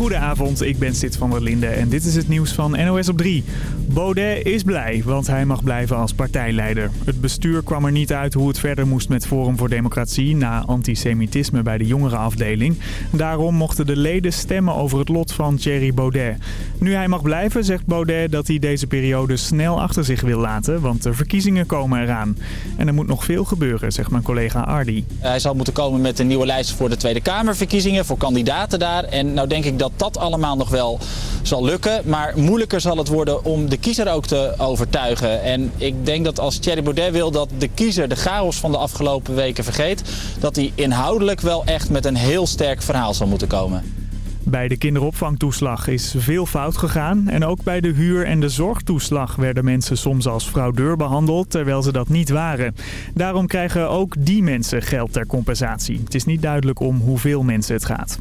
Goedenavond, ik ben Sid van der Linde en dit is het nieuws van NOS op 3. Baudet is blij, want hij mag blijven als partijleider. Het bestuur kwam er niet uit hoe het verder moest met Forum voor Democratie... na antisemitisme bij de jongerenafdeling. Daarom mochten de leden stemmen over het lot van Thierry Baudet. Nu hij mag blijven, zegt Baudet dat hij deze periode snel achter zich wil laten... want de verkiezingen komen eraan. En er moet nog veel gebeuren, zegt mijn collega Ardi. Hij zal moeten komen met een nieuwe lijst voor de Tweede Kamerverkiezingen, voor kandidaten daar. En nou denk ik dat dat allemaal nog wel zal lukken. Maar moeilijker zal het worden om de kiezer ook te overtuigen. En ik denk dat als Thierry Baudet wil dat de kiezer de chaos van de afgelopen weken vergeet... dat hij inhoudelijk wel echt met een heel sterk verhaal zal moeten komen. Bij de kinderopvangtoeslag is veel fout gegaan. En ook bij de huur- en de zorgtoeslag werden mensen soms als fraudeur behandeld, terwijl ze dat niet waren. Daarom krijgen ook die mensen geld ter compensatie. Het is niet duidelijk om hoeveel mensen het gaat.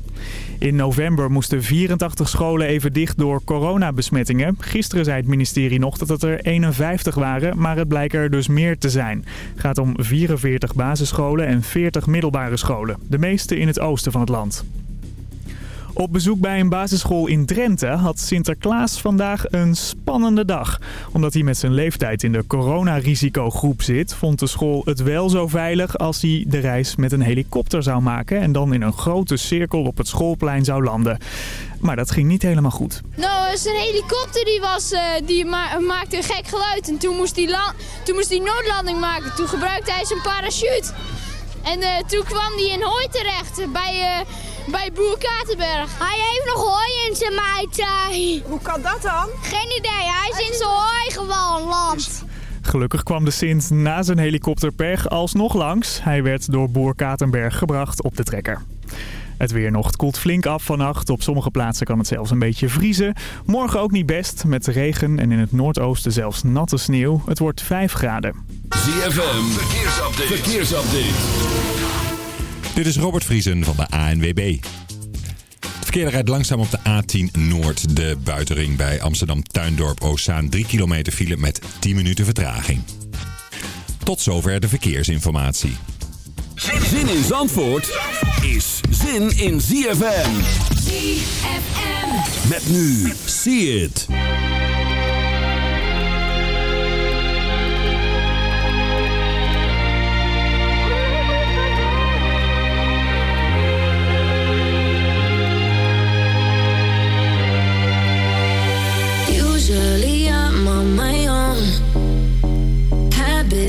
In november moesten 84 scholen even dicht door coronabesmettingen. Gisteren zei het ministerie nog dat het er 51 waren, maar het blijkt er dus meer te zijn. Het gaat om 44 basisscholen en 40 middelbare scholen. De meeste in het oosten van het land. Op bezoek bij een basisschool in Drenthe had Sinterklaas vandaag een spannende dag. Omdat hij met zijn leeftijd in de coronarisicogroep zit, vond de school het wel zo veilig als hij de reis met een helikopter zou maken en dan in een grote cirkel op het schoolplein zou landen. Maar dat ging niet helemaal goed. Nou, zijn helikopter die was, uh, die ma maakte een gek geluid en toen moest hij toen moest hij noodlanding maken. Toen gebruikte hij zijn parachute. En uh, toen kwam hij in Hooi terecht bij... Uh, bij Boer Katenberg. Hij heeft nog hooi in zijn maaitje. Hoe kan dat dan? Geen idee, hij is in zijn hooi gewoon land. Gelukkig kwam de Sint na zijn helikopterpech alsnog langs. Hij werd door Boer Katenberg gebracht op de trekker. Het weer nog. Het koelt flink af vannacht. Op sommige plaatsen kan het zelfs een beetje vriezen. Morgen ook niet best, met regen en in het noordoosten zelfs natte sneeuw. Het wordt 5 graden. ZFM, verkeersupdate. verkeersupdate. Dit is Robert Vriesen van de ANWB. Het verkeer rijdt langzaam op de A10 Noord, de buitenring bij Amsterdam Tuindorp Oostzaan. 3 kilometer file met 10 minuten vertraging. Tot zover de verkeersinformatie. Zin in Zandvoort is zin in ZFM. ZFM. Met nu, see it.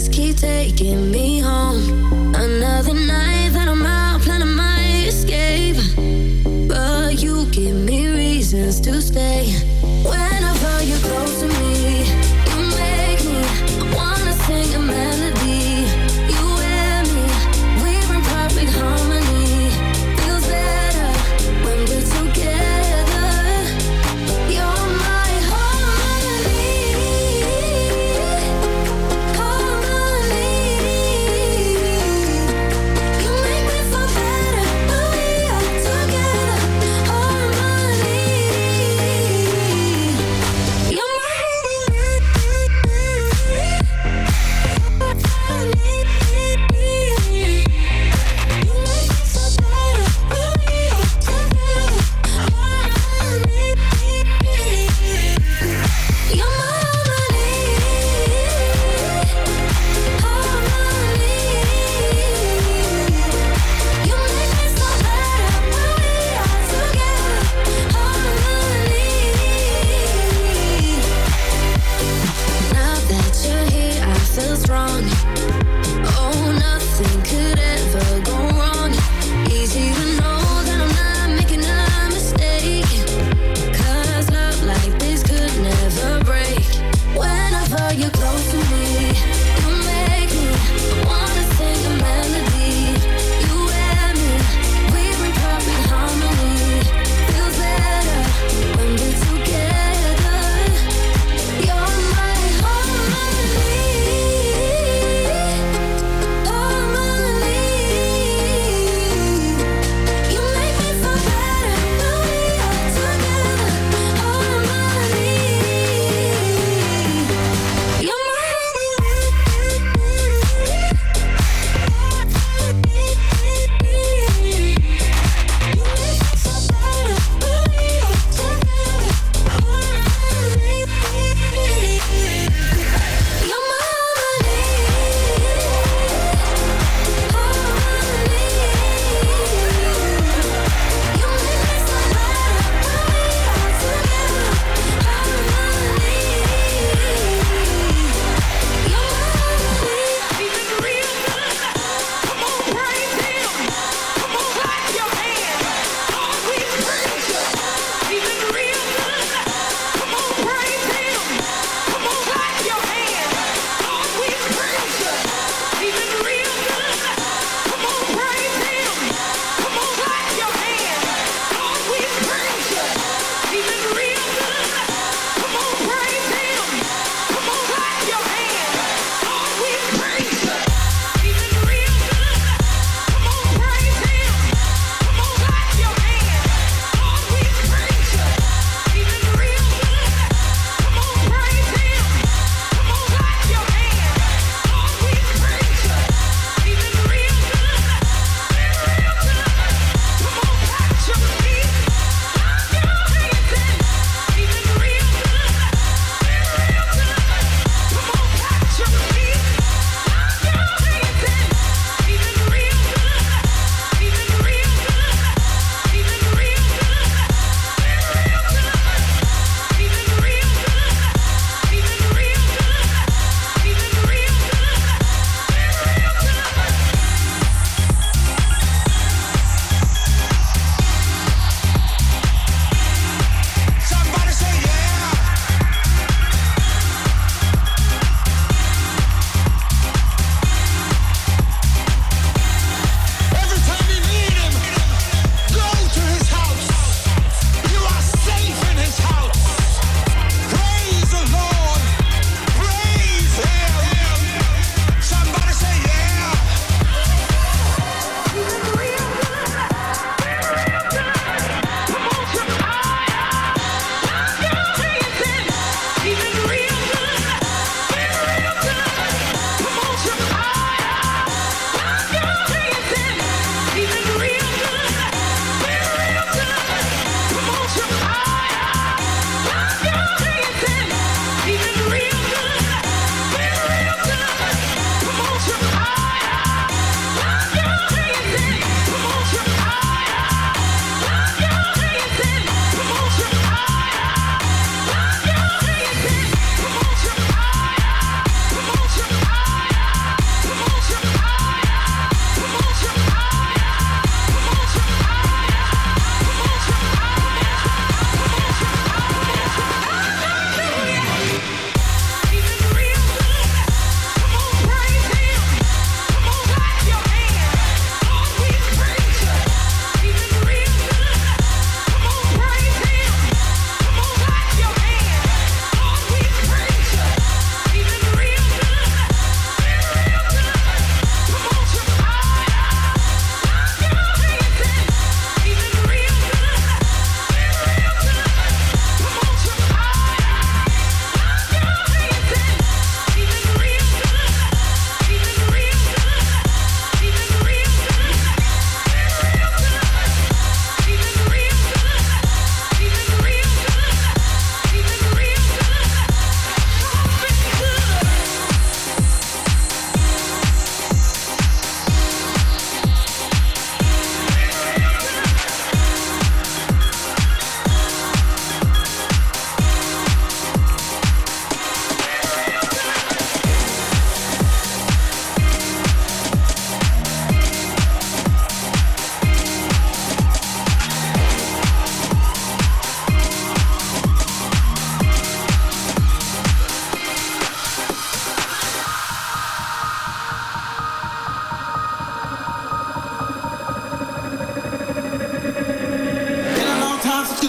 Habits keep taking me home. Another night that I'm out planning my escape. But you give me reasons to stay.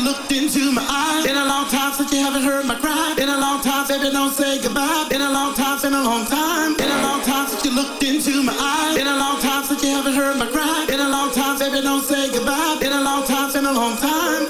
You looked into my eyes. Been a long time since you haven't heard my cry. Been a long time, baby, don't say goodbye. Been a long time, been a long time. Been a long time since you looked into my eyes. Been a long time since you haven't heard my cry. Been a long time, baby, don't say goodbye. Been a long time, been a long time.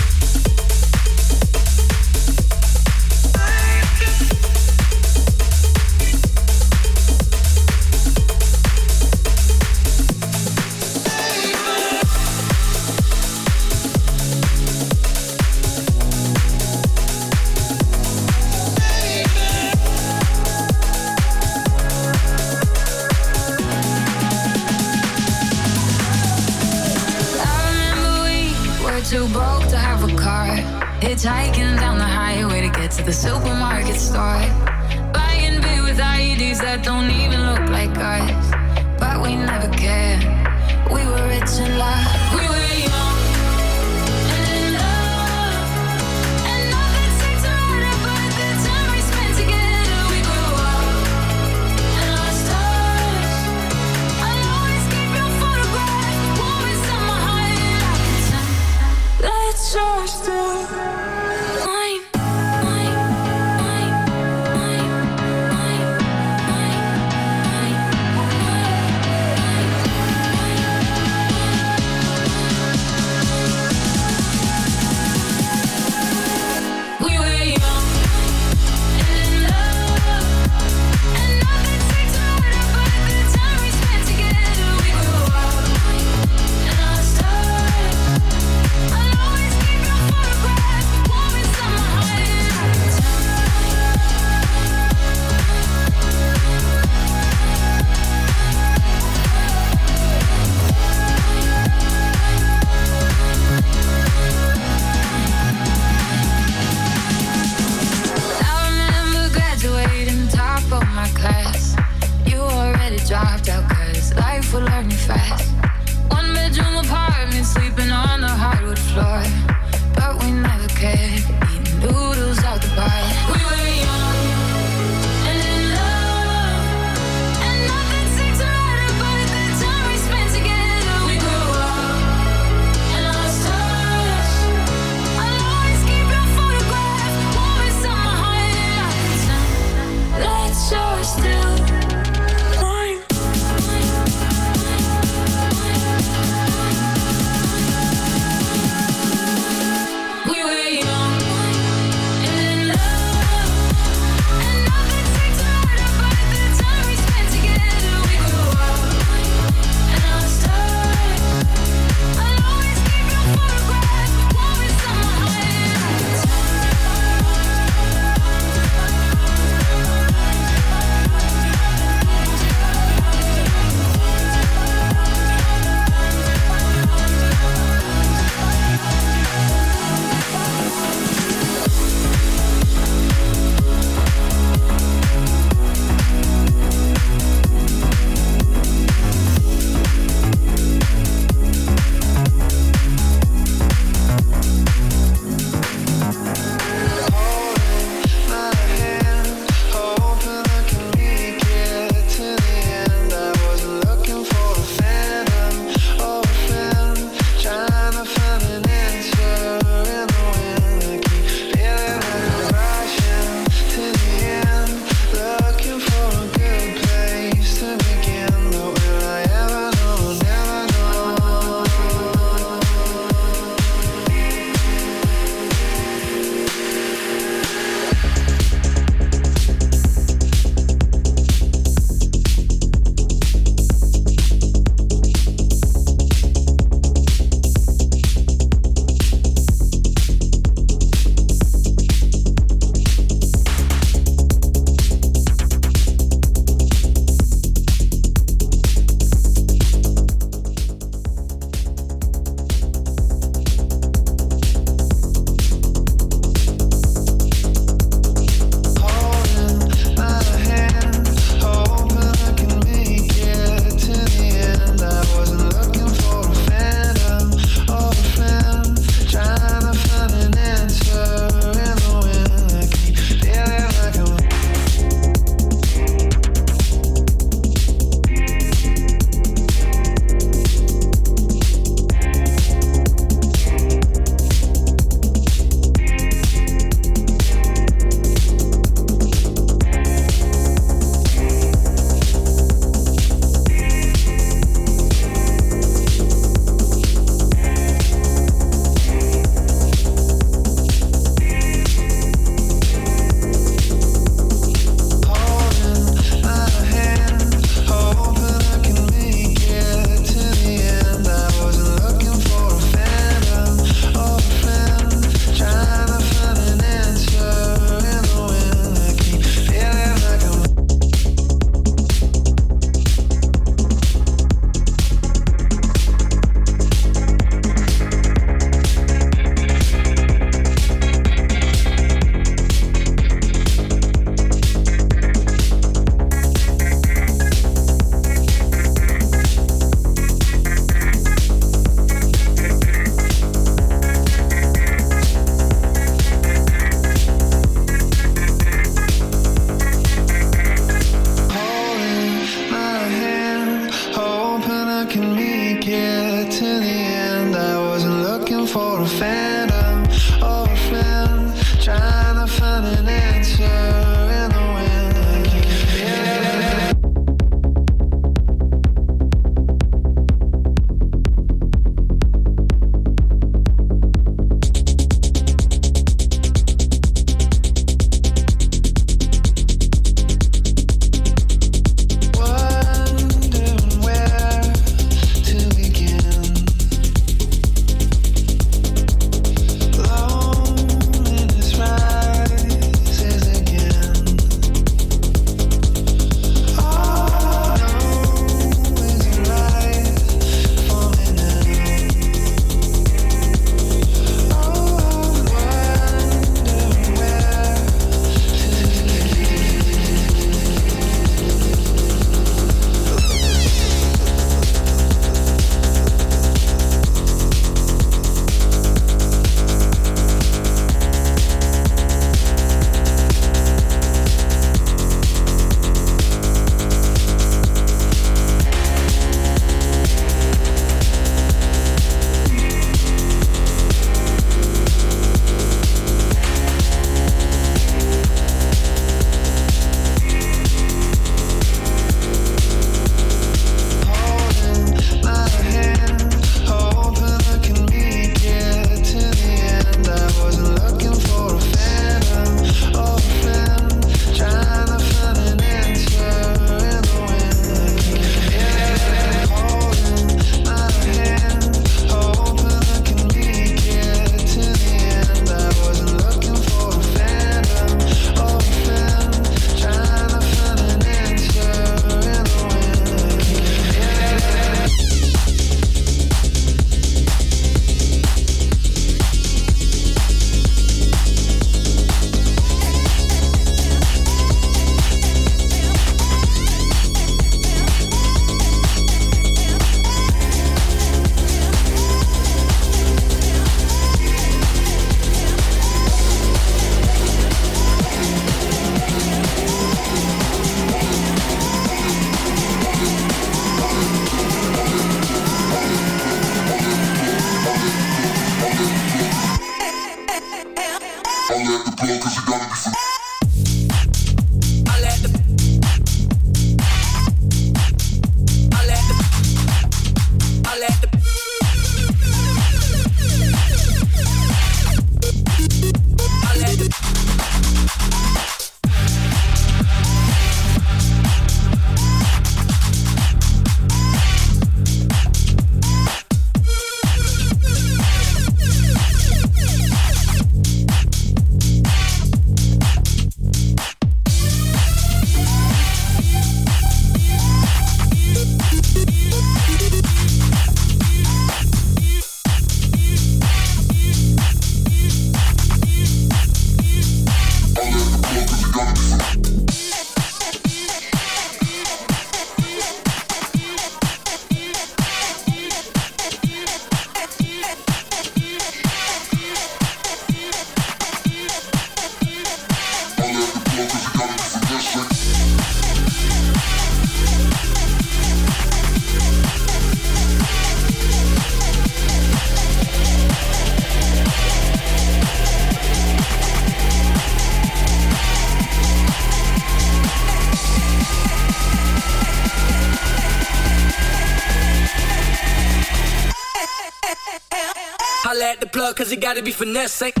Cause it gotta be finesse.